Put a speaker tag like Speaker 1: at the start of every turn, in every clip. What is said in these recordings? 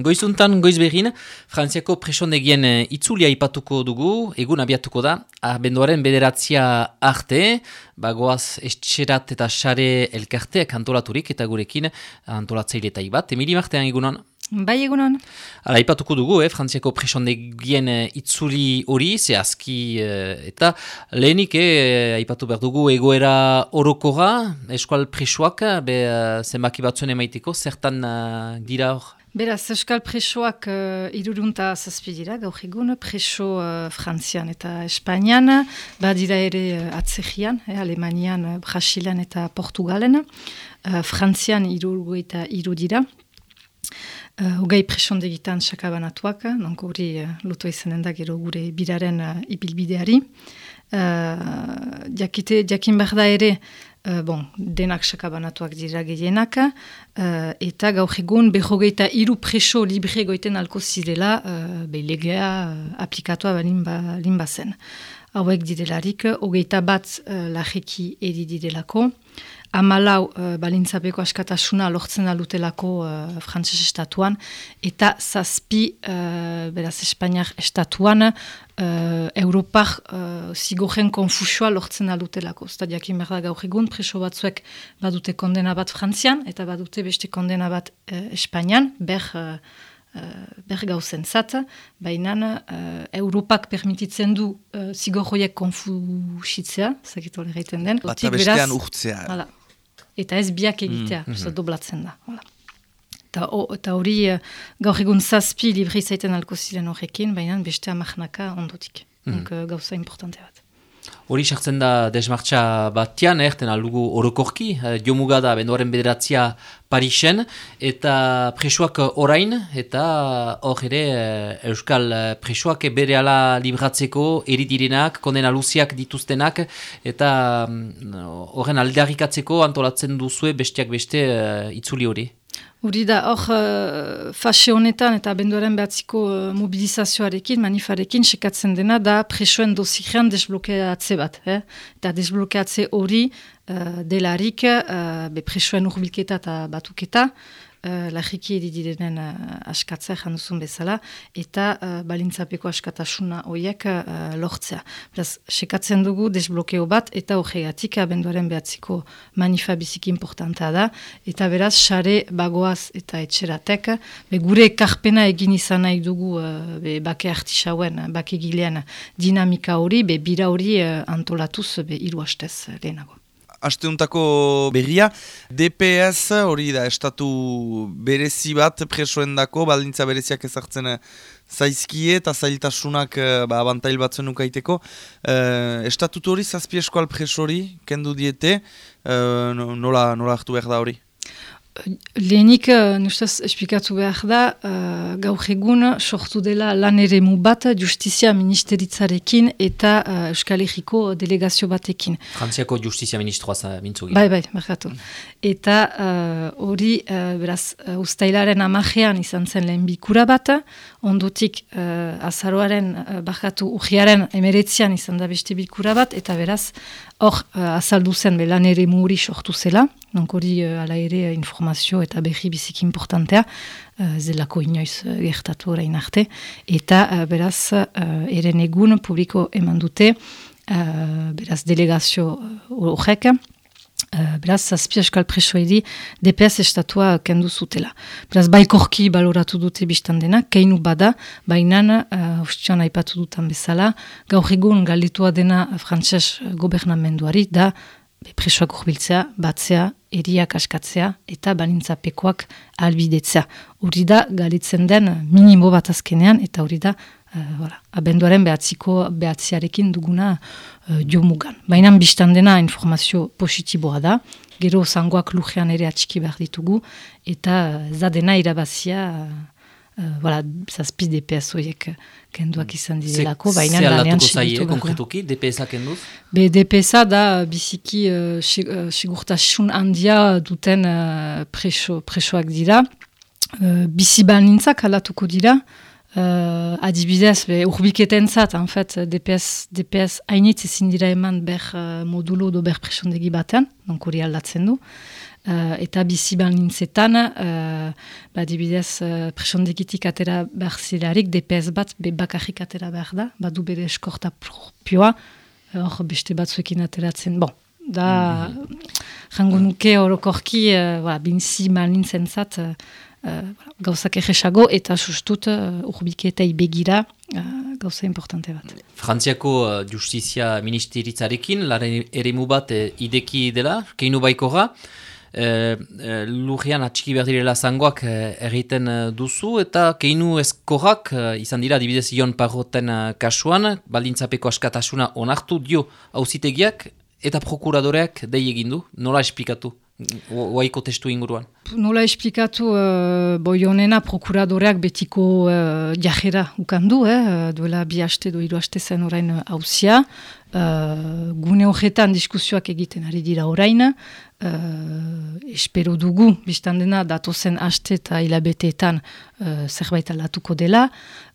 Speaker 1: Goizuntan, goiz behin, Frantziako presondegien eh, itzulia ipatuko dugu, egun abiatuko da, abenduaren bederatzia arte, bagoaz estxerat eta xare elkarteak antolaturik eta gurekin antolatzaile eta ibat. Emili martean egunon?
Speaker 2: Bai egunon.
Speaker 1: Hala, ipatuko dugu, eh, Frantziako presondegien eh, itzuli hori, zehazki eh, eta lehenik, eh, ipatu behar dugu egoera orokora, eskual presoak, be, zenbaki batzuen emaiteko, zertan dira hor?
Speaker 2: Beraz, Euskal presoak uh, irurunta zazpidira, gaur egun, preso uh, Frantzian eta Espainian, badira ere uh, atzegian, eh, Alemanian, uh, Brasilan eta Portugalen, uh, Frantzian irurgu eta irudira. Uh, Ugei presondegitan sakabanatuak, nonko hori uh, lotu izanen da gero gure biraren uh, ibilbideari. Uh, jakite, jakin behar da ere, Uh, bon, denak sakabanatuak dira gehienak, uh, eta gaur egun behogeita iru preso libre goiten alko zirela uh, behilegea uh, aplikatua balin, ba, bazen. Hauek direlarik, hogeita bat uh, lajeki edi direlako, amalau uh, balintzapeko askatasuna lortzen alutelako uh, frantzes estatuan, eta zazpi, uh, beraz Espainiak estatuan, uh, Europar uh, zigoren konfusioa lortzen alutelako. Zta diakin behar da gaur egun, preso batzuek badute kondena bat frantzian, eta badute beste kondena bat uh, Espainian, ber... Uh, Uh, ber gauzen zat, baina uh, Europak permititzen du uh, zigorroiek konfusitzea, zakitu hori den.
Speaker 3: Bata bestean urtzea
Speaker 2: eta ez biak egitea, mm -hmm. doblatzen da. Eta hori uh, gaur egun zazpi libri zaiten alko ziren horrekin, baina beste amarnaka ondotik. Mm -hmm. gauza importante bat.
Speaker 1: Hori sartzen da desmartza batian, erten aldugu orokorki, eh, diomuga da benduaren bederatzia Parisen, eta presuak orain, eta hor ere eh, Euskal presuak bere ala libratzeko, eridirenak, kondena luziak dituztenak, eta mm, horren aldarrikatzeko antolatzen duzue bestiak beste itzuli hori.
Speaker 2: Hori da, hor, uh, fase honetan eta benduaren behatziko uh, mobilizazioarekin, manifarekin, sekatzen dena da presoen dozirean desblokeatze bat. Eh? Eta desblokeatze hori uh, delarik uh, be presoen urbilketa eta batuketa, uh, lagiki edidirenen uh, eh, askatzea janduzun bezala, eta uh, balintzapeko askatasuna horiek uh, lortzea. Beraz, sekatzen dugu desblokeo bat, eta horregatik abenduaren behatziko manifa biziki importantea da, eta beraz, sare bagoaz eta etxeratek, be gure karpena egin izan nahi dugu uh, be bake artisauen, bake gilean dinamika hori, be bira hori uh, antolatuz, be hiru hastez lehenago
Speaker 3: asteuntako berria. DPS hori da estatu berezi bat presoen dako, baldintza bereziak ezartzen eh, zaizkie eta zailtasunak eh, ba, abantail batzen nukaiteko. E, estatutu hori zazpi eskual preso hori, kendu diete, nola, nola hartu behar da hori?
Speaker 2: Lehenik, uh, nustaz, esplikatu behar da, uh, gaur egun sortu dela lan ere bat justizia ministeritzarekin eta uh, Euskal Herriko delegazio batekin.
Speaker 1: Frantziako justizia ministroa mintzugin.
Speaker 2: Bai, bai, markatu. Eta hori, uh, beraz, uh, ustailaren amajean izan zen lehen bikura bat, ondutik uh, azaroaren, uh, bakatu, ujiaren emeretzian izan da beste bikura bat, eta beraz, hor, uh, azaldu zen lan ere muri sortu zela, Donc hori uh, ala ere uh, informazio eta berri biziki importantea, uh, zelako inoiz gertatu orain arte, eta uh, beraz uh, eren egun publiko eman dute, uh, beraz delegazio horrek, uh, beraz zazpi eskal presoedi DPS estatua kendu zutela. Beraz baikorki baloratu dute biztan dena, keinu bada, bainan, uh, ustioan aipatu dutan bezala, gaur egun galditua dena frantses gobernamenduari da, presoak urbiltzea, batzea, eriak askatzea eta balintzapekoak albidetzea. Hori da, galitzen den minimo bat azkenean, eta hori da, uh, abenduaren behatziko behatziarekin duguna uh, jomugan. Baina biztan dena informazio positiboa da, gero zangoak lujean ere atxiki behar ditugu, eta uh, zadena irabazia... Uh, voilà, zazpi DPS horiek kenduak izan dizelako, baina
Speaker 1: lanean segitu. konkretuki, DPS-a kenduz?
Speaker 2: Be, DPS-a da biziki uh, sigurtasun handia duten uh, preso, presoak dira. Uh, bizi nintzak alatuko dira. Uh, adibidez, be, urbiketen zat, en fait, DPS, DPS hainitz ezin dira eman ber uh, modulo do ber presondegi batean, donk hori aldatzen du. Uh, eta bizi nintzetan, uh, ba, dibidez, uh, presondegitik atera behar zilarik, DPS bat, be bakarrik atera behar da, badu bere eskorta propioa, hor beste batzuekin ateratzen, bon, da, mm -hmm. jango nuke orokorki, uh, ba, binzi mal nintzen zat, uh, uh, gauzak egesago eta sustut uh, urbiketei begira uh, gauza importante bat.
Speaker 1: Frantziako uh, justizia ministeritzarekin, laren ere bat uh, ideki dela, keinu baiko ga, Uh, uh, lurrian atxiki behar direla zangoak erriten uh, duzu eta keinu eskorrak izan dira dibidez ion parroten kasuan baldintzapeko askatasuna onartu dio hauzitegiak eta prokuradoreak dei egindu, nola esplikatu? Oaiko testu inguruan.
Speaker 2: Nola esplikatu, uh, boionena prokuradoreak betiko uh, jajera ukandu, eh, duela bi haste do hiru haste zen orain hausia. Uh, gune horretan diskusioak egiten ari dira orain. Uh, espero dugu, biztan dena, datozen haste eta hilabeteetan uh, zerbait aldatuko dela.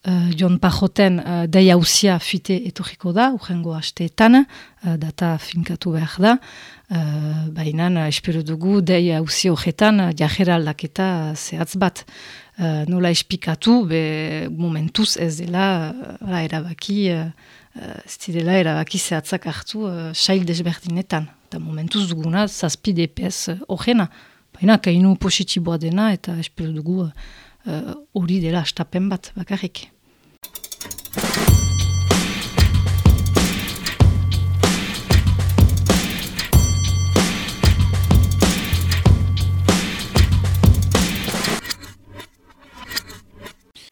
Speaker 2: Uh, Jon Pajoten uh, dei hausia fite etorriko da, urrengo hasteetan, uh, data finkatu behar da. Uh, Baina, espero dugu, dei hausia horretan, jajera aldaketa zehatz bat. Uh, nola espikatu, be momentuz ez dela, uh, erabaki, uh, ez direla erabaki zehatzak hartu uh, sail desberdinetan eta momentuz duguna zazpi DPS horrena. Baina, kainu positiboa dena eta espero dugu hori uh, dela astapen bat bakarrik.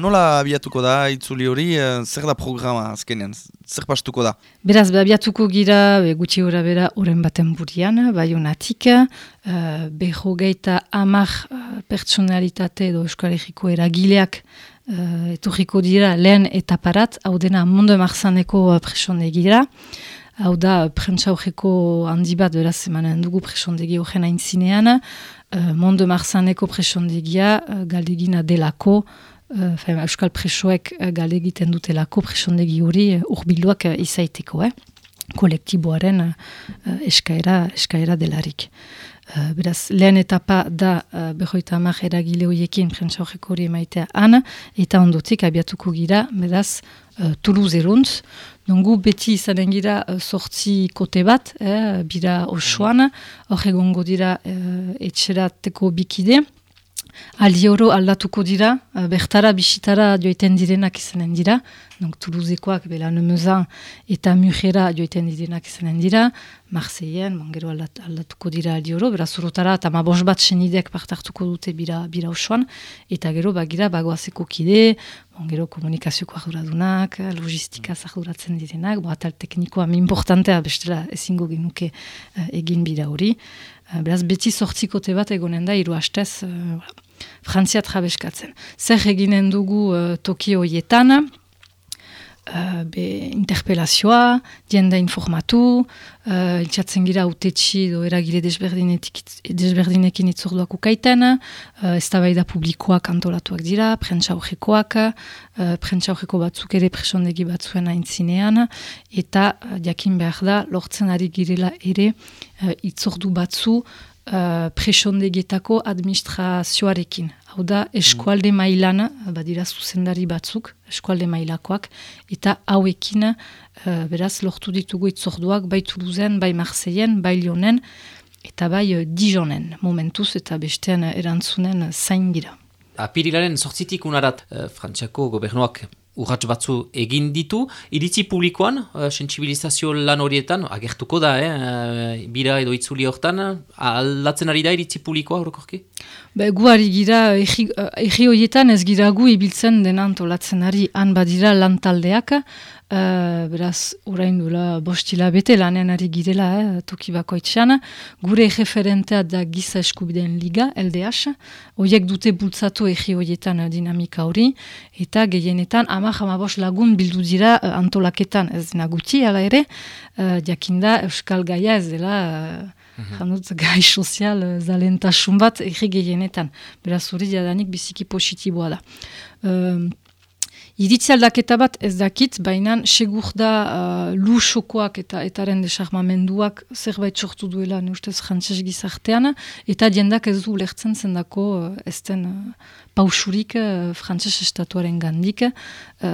Speaker 3: Nola abiatuko da itzuli hori, eh, zer da programa azkenean, zer pastuko da?
Speaker 2: Beraz, abiatuko gira, be, gutxi gura bera, oren baten burian, bai honatik, uh, beho geita amar uh, personalitate edo eskalegiko eragileak uh, etorriko dira lehen eta parat, hau dena mondo emarzaneko uh, presondegira, hau da prentsa horreko handi bat beraz emanen dugu presondegi horren aintzinean, uh, mondo emarzaneko presondegia uh, galdegina delako, uh, Euskal Presoek uh, gale egiten dutelako presondegi hori uh, urbiluak uh, izaiteko, eh? kolektiboaren uh, eskaera, eskaera delarik. Uh, beraz, lehen etapa da uh, behoita amak eragile horiekin prentsa horreko hori emaitea ana, eta ondotik abiatuko gira, beraz, uh, Toulouse eruntz, nongu beti izanen gira uh, kote bat, eh, bira osoan, hor egongo dira uh, etxerateko bikide, Aldi oro aldatuko dira, uh, bertara bisitara joiten direnak izanen dira, donc Toulousekoak bela nemezan eta Mujera joiten direnak izanen dira, Marseillean, gero aldat, aldatuko dira aldi oro, bera zurotara eta ma bat senidek partartuko dute bira, bira osoan, eta gero bagira bagoazeko kide, gero komunikazioko arduradunak, logistika arduratzen direnak, bo atal teknikoa importantea bestela ezingo genuke uh, egin bira hori, uh, beraz beti sortzikote bat egonen da, iru hastez, uh, Frantzia trabeskatzen. Zer eginen dugu uh, Tokio hietan, uh, be interpelazioa, dienda informatu, uh, iltsatzen gira utetxi do eragile desberdinekin itzorduak ukaiten, uh, ez da publikoak antolatuak dira, prentsa horrekoak, uh, prentsa horreko batzuk ere presondegi batzuen aintzinean, eta uh, jakin behar da, lortzen ari girela ere uh, itzordu batzu, uh, presondegietako administrazioarekin. Hau da, eskualde mailan, badira zuzendari batzuk, eskualde mailakoak, eta hauekin, uh, beraz, lortu ditugu itzorduak, bai Toulouzen, bai Marseillen, bai Lyonen, eta bai uh, Dijonen, momentuz, eta bestean erantzunen zain gira.
Speaker 1: Apirilaren sortzitik unarat, uh, Frantziako gobernuak urratx batzu egin ditu, iritzi publikoan, uh, sensibilizazio lan horietan, agertuko da, eh, bira edo itzuli hortan, aldatzen ari da iritzi publikoa, horrekorki?
Speaker 2: Be, gu ari gira, egi horietan ez gira gu ibiltzen denan tolatzen ari, han badira lan taldeak, Uh, beraz, orain dula bostila bete lanen ari girela, eh, toki bakoitzean. Gure referentea da Giza Eskubideen Liga, LDH. Oiek dute bultzatu egi horietan dinamika hori. Eta gehienetan, amak amabos lagun bildu dira uh, antolaketan ez dina guti, ala ere. Uh, diakinda, Euskal Gaia ez dela... Uh, Janut, gai sozial uh, zalentasun bat egi gehienetan. Beraz, hori jadanik biziki positiboa da. Iritzi aldaketa bat ez dakit, baina segur da uh, lusokoak eta etaren desarmamenduak zerbait sortu duela, ne ustez, jantzes gizartean, eta diendak ez du lertzen zendako uh, ez den uh, pausurik uh, frantzes estatuaren gandik, uh,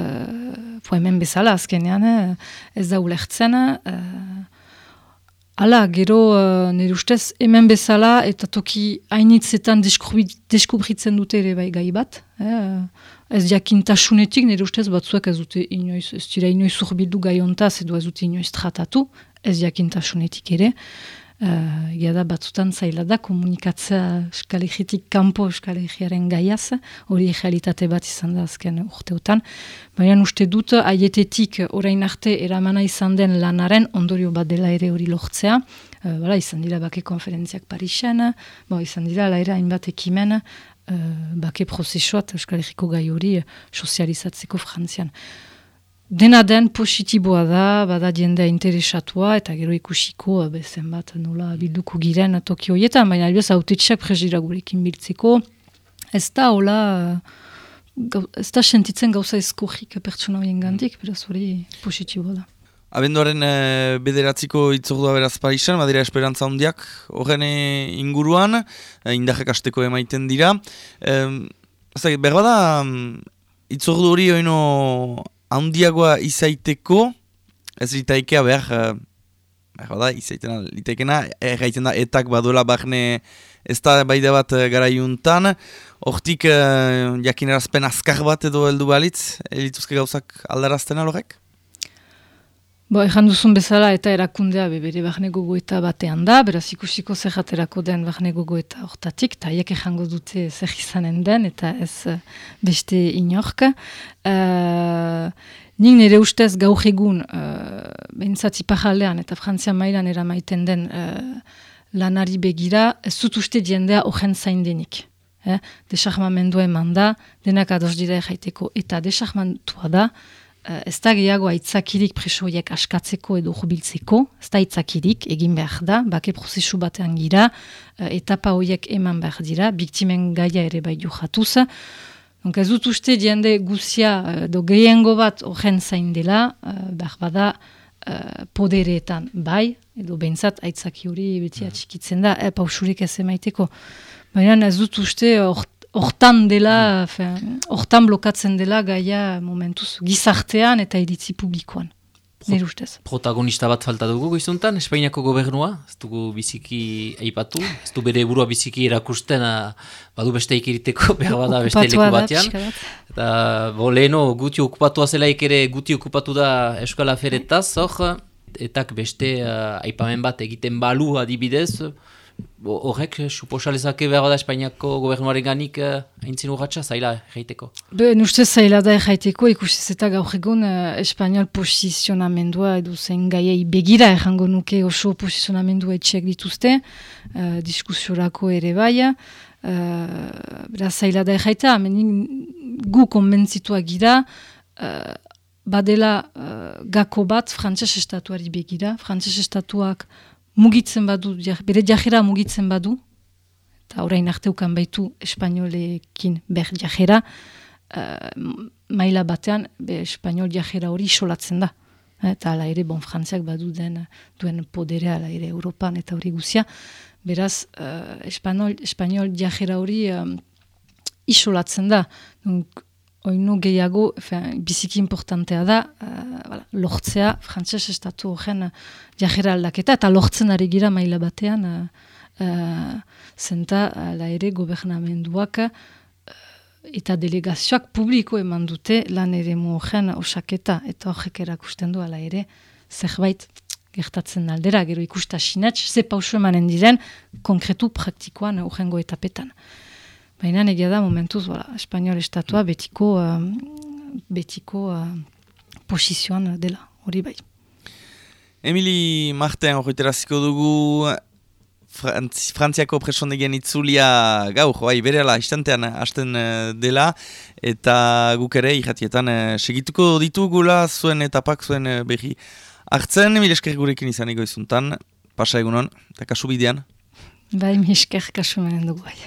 Speaker 2: hemen bezala azkenean, ez da ulertzen, uh, Hala, gero, uh, nire ustez, hemen bezala eta toki hainitzetan deskubritzen dute ere bai gai bat. Eh? Ez jakintasunetik, nire ustez, batzuak ez dute inoiz, ez dira inoiz urbildu gai ontaz, edo ez dute inoiz tratatu, ez jakintasunetik ere. Uh, da batzutan zaila da komunikatzea eskalegitik kanpo eskalegiaren gaiaz, hori realitate bat izan da azken urteotan. Baina uste dut, aietetik orain arte eramana izan den lanaren ondorio bat dela ere hori lortzea. Uh, bala, izan dira bake konferentziak Parisen, bo, izan dira laera hainbat ekimen uh, bake prozesuat eskalegiko gai hori sozializatzeko frantzian. Dena den positiboa da, bada jendea interesatua, eta gero ikusiko, bezen bat nola bilduko giren toki horietan, baina albez autetxeak prezira gurekin biltzeko. Ez da, hola, ez da sentitzen gauza eskurrik pertsona horien gandik, beraz hori positiboa da.
Speaker 3: Abenduaren e, bederatziko itzordua beraz Parisan, badira esperantza hondiak horren eh, inguruan, e, indahek asteko emaiten dira. E, Berbada, mm, itzordu hori oino handiagoa izaiteko, ez litaikea behar, uh, behar da, izaitena litaikena, erraiten da, etak badola barne ez da baide bat uh, gara iuntan, hortik uh, jakinerazpen azkar bat edo heldu balitz, elituzke gauzak aldarazten alorek?
Speaker 2: Bo, ezan duzun bezala eta erakundea bebere barne gogoeta batean da, beraz ikusiko zerraterako den barne gogoeta hortatik, eta haiek ezango dute zer izanen den, eta ez eh, beste inork. Uh, nik nire ustez gaur egun, uh, behintzatzi pajaldean eta frantzian mailan eramaiten den uh, lanari begira, ez zut uste diendea ogen zain denik. Eh? Desarmamendua eman da, denak ados dira jaiteko, eta desarmantua da, ez da gehiago aitzakirik presoiek askatzeko edo jubiltzeko, ez da aitzakirik egin behar da, bake prozesu batean gira, uh, etapa horiek eman behar dira, biktimen gaia ere bai. Donc ez dut uste diende guzia uh, do gehiengo bat horren zain dela, uh, behar bada uh, podereetan bai, edo behintzat aitzaki hori beti mm. atxikitzen da, e, pausurik ez emaiteko. Baina ez dut uste hortan dela, hortan blokatzen dela gaia momentuz gizartean eta iritzi publikoan. Ustez.
Speaker 1: Protagonista bat falta dugu goizuntan, Espainiako gobernua, ez dugu biziki aipatu, ez du bere burua biziki erakusten, badu beste ikiriteko behar bada beste leku batean. Eta bo, leheno guti okupatua zelaik ere guti okupatu da Euskal Aferetaz, hor, etak beste uh, aipamen bat egiten balu adibidez, horrek, suposalezake behar da Espainiako gobernuaren ganik uh, aintzin urratxa, zaila erraiteko?
Speaker 2: Be, nuste zaila da erraiteko, ikusiz eta gaur egun uh, Espainiol posizionamendua edo zen gaiei begira errango nuke oso posizionamendua etxeak dituzte, uh, diskusiorako ere bai, uh, bera zaila da erraita, gu konbentzitua gira, uh, badela uh, gako bat frantses estatuari begira, frantses estatuak mugitzen badu, bere jajera mugitzen badu, eta orain arteukan baitu espainolekin ber jajera, uh, maila batean be espainol jajera hori isolatzen da. Eta ala ere, bon, frantziak badu den, duen poderea ala ere Europan eta hori guzia. Beraz, uh, espainol, espainol jajera hori um, isolatzen da. Donc, oinu gehiago, fin, biziki importantea da, uh, lortzea, frantzes estatu horren jajera aldaketa, eta lortzen ari gira maila batean, uh, zenta, ala ere, gobernamenduak, eta delegazioak publiko eman dute lan ere horren osaketa, eta horrek erakusten du, ala ere, zerbait gertatzen aldera, gero ikusta sinatx, ze pausu emanen diren, konkretu praktikoan horrengo etapetan. Baina negia da momentuz, voilà, espainiol estatua betiko, uh, betiko uh, posizioan dela, hori bai.
Speaker 3: Emili Marten horretaraziko dugu Frantz, Frantziako presondegen itzulia gaur, bai, bere ala, istantean hasten uh, dela, eta guk ere, irratietan, uh, segituko ditugula zuen etapak zuen behi. Artzen, Emili esker gurekin izan egoizuntan, pasa egunon, eta kasu bidean?
Speaker 2: Bai, mi esker kasu menen dugu bai.